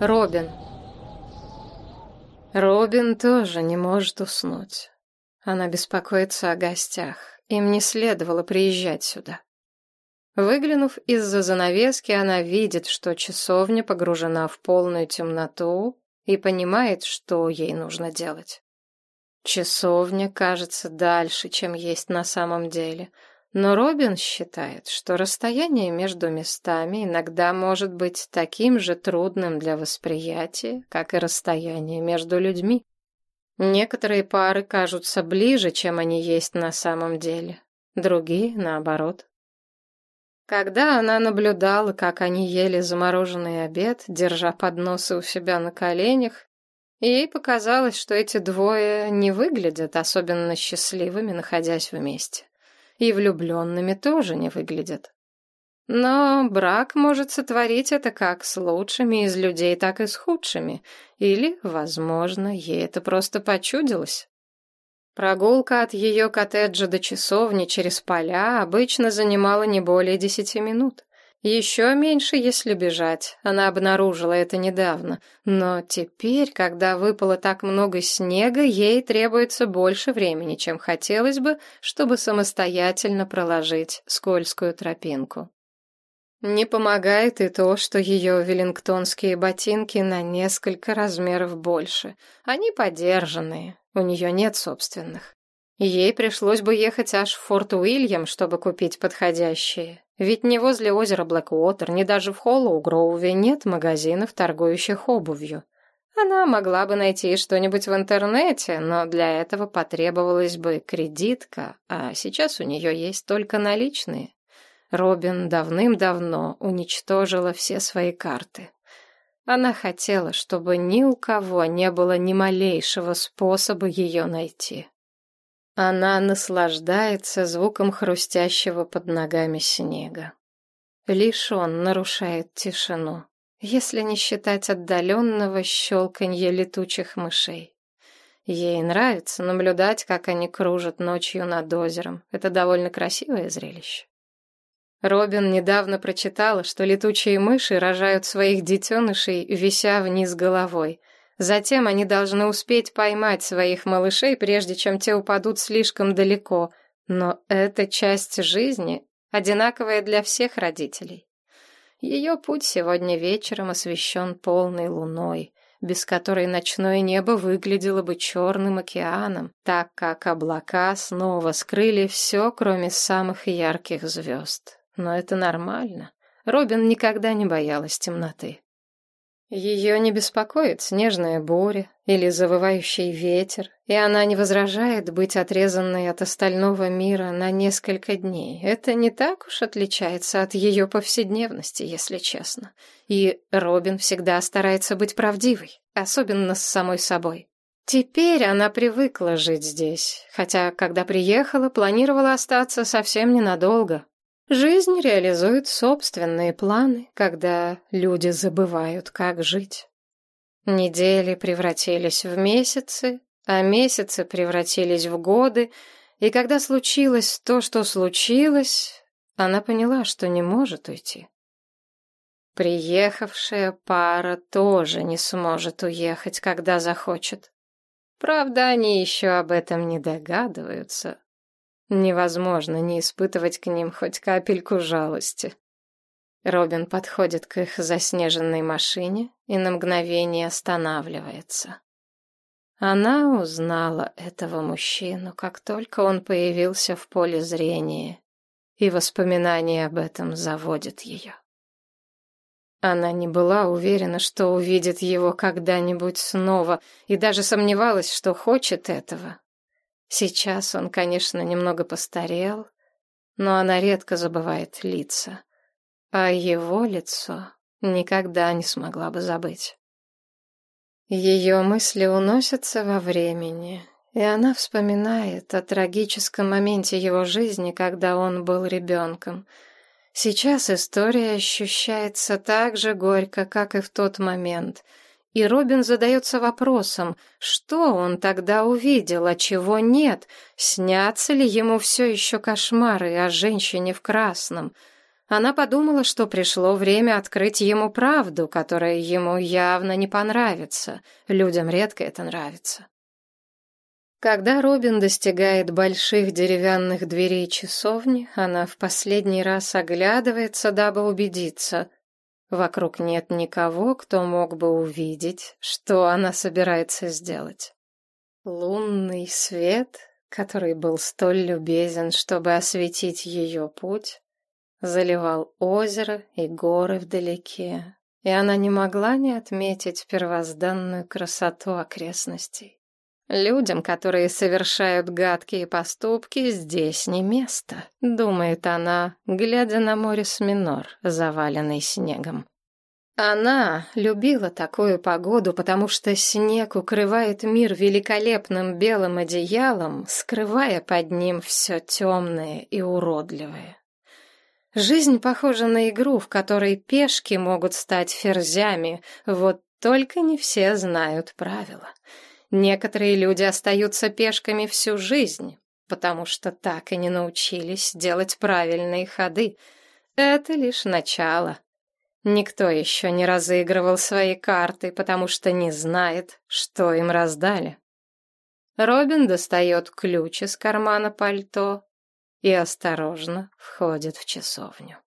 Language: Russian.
Робин. Робин тоже не может уснуть. Она беспокоится о гостях. Им не следовало приезжать сюда. Выглянув из-за занавески, она видит, что часовня погружена в полную темноту и понимает, что ей нужно делать. Часовня кажется дальше, чем есть на самом деле — но Робин считает, что расстояние между местами иногда может быть таким же трудным для восприятия, как и расстояние между людьми. Некоторые пары кажутся ближе, чем они есть на самом деле, другие — наоборот. Когда она наблюдала, как они ели замороженный обед, держа подносы у себя на коленях, ей показалось, что эти двое не выглядят особенно счастливыми, находясь вместе и влюбленными тоже не выглядят. Но брак может сотворить это как с лучшими из людей, так и с худшими. Или, возможно, ей это просто почудилось. Прогулка от ее коттеджа до часовни через поля обычно занимала не более десяти минут. Еще меньше, если бежать. Она обнаружила это недавно. Но теперь, когда выпало так много снега, ей требуется больше времени, чем хотелось бы, чтобы самостоятельно проложить скользкую тропинку. Не помогает и то, что ее веллингтонские ботинки на несколько размеров больше. Они подержанные, у нее нет собственных. Ей пришлось бы ехать аж в Форт Уильям, чтобы купить подходящие. Ведь ни возле озера Блэквотер, ни даже в Холлоу-Гроуве нет магазинов, торгующих обувью. Она могла бы найти что-нибудь в интернете, но для этого потребовалась бы кредитка, а сейчас у нее есть только наличные. Робин давным-давно уничтожила все свои карты. Она хотела, чтобы ни у кого не было ни малейшего способа ее найти. Она наслаждается звуком хрустящего под ногами снега. Лишь он нарушает тишину, если не считать отдаленного щелканья летучих мышей. Ей нравится наблюдать, как они кружат ночью над озером. Это довольно красивое зрелище. Робин недавно прочитала, что летучие мыши рожают своих детенышей, вися вниз головой — Затем они должны успеть поймать своих малышей, прежде чем те упадут слишком далеко. Но эта часть жизни одинаковая для всех родителей. Ее путь сегодня вечером освещен полной луной, без которой ночное небо выглядело бы черным океаном, так как облака снова скрыли все, кроме самых ярких звезд. Но это нормально. Робин никогда не боялась темноты. Ее не беспокоит снежная буря или завывающий ветер, и она не возражает быть отрезанной от остального мира на несколько дней. Это не так уж отличается от ее повседневности, если честно. И Робин всегда старается быть правдивой, особенно с самой собой. Теперь она привыкла жить здесь, хотя, когда приехала, планировала остаться совсем ненадолго, Жизнь реализует собственные планы, когда люди забывают, как жить. Недели превратились в месяцы, а месяцы превратились в годы, и когда случилось то, что случилось, она поняла, что не может уйти. Приехавшая пара тоже не сможет уехать, когда захочет. Правда, они еще об этом не догадываются. Невозможно не испытывать к ним хоть капельку жалости. Робин подходит к их заснеженной машине и на мгновение останавливается. Она узнала этого мужчину, как только он появился в поле зрения, и воспоминания об этом заводят ее. Она не была уверена, что увидит его когда-нибудь снова, и даже сомневалась, что хочет этого. Сейчас он, конечно, немного постарел, но она редко забывает лица, а его лицо никогда не смогла бы забыть. Ее мысли уносятся во времени, и она вспоминает о трагическом моменте его жизни, когда он был ребенком. Сейчас история ощущается так же горько, как и в тот момент — и Робин задается вопросом, что он тогда увидел, а чего нет, снятся ли ему все еще кошмары о женщине в красном. Она подумала, что пришло время открыть ему правду, которая ему явно не понравится. Людям редко это нравится. Когда Робин достигает больших деревянных дверей часовни, она в последний раз оглядывается, дабы убедиться. Вокруг нет никого, кто мог бы увидеть, что она собирается сделать. Лунный свет, который был столь любезен, чтобы осветить ее путь, заливал озеро и горы вдалеке, и она не могла не отметить первозданную красоту окрестностей. Людям, которые совершают гадкие поступки, здесь не место, думает она, глядя на море Сминор, заваленный снегом. Она любила такую погоду, потому что снег укрывает мир великолепным белым одеялом, скрывая под ним все темное и уродливое. Жизнь похожа на игру, в которой пешки могут стать ферзями, вот только не все знают правила. Некоторые люди остаются пешками всю жизнь, потому что так и не научились делать правильные ходы. Это лишь начало. Никто еще не разыгрывал свои карты, потому что не знает, что им раздали. Робин достает ключ из кармана пальто и осторожно входит в часовню.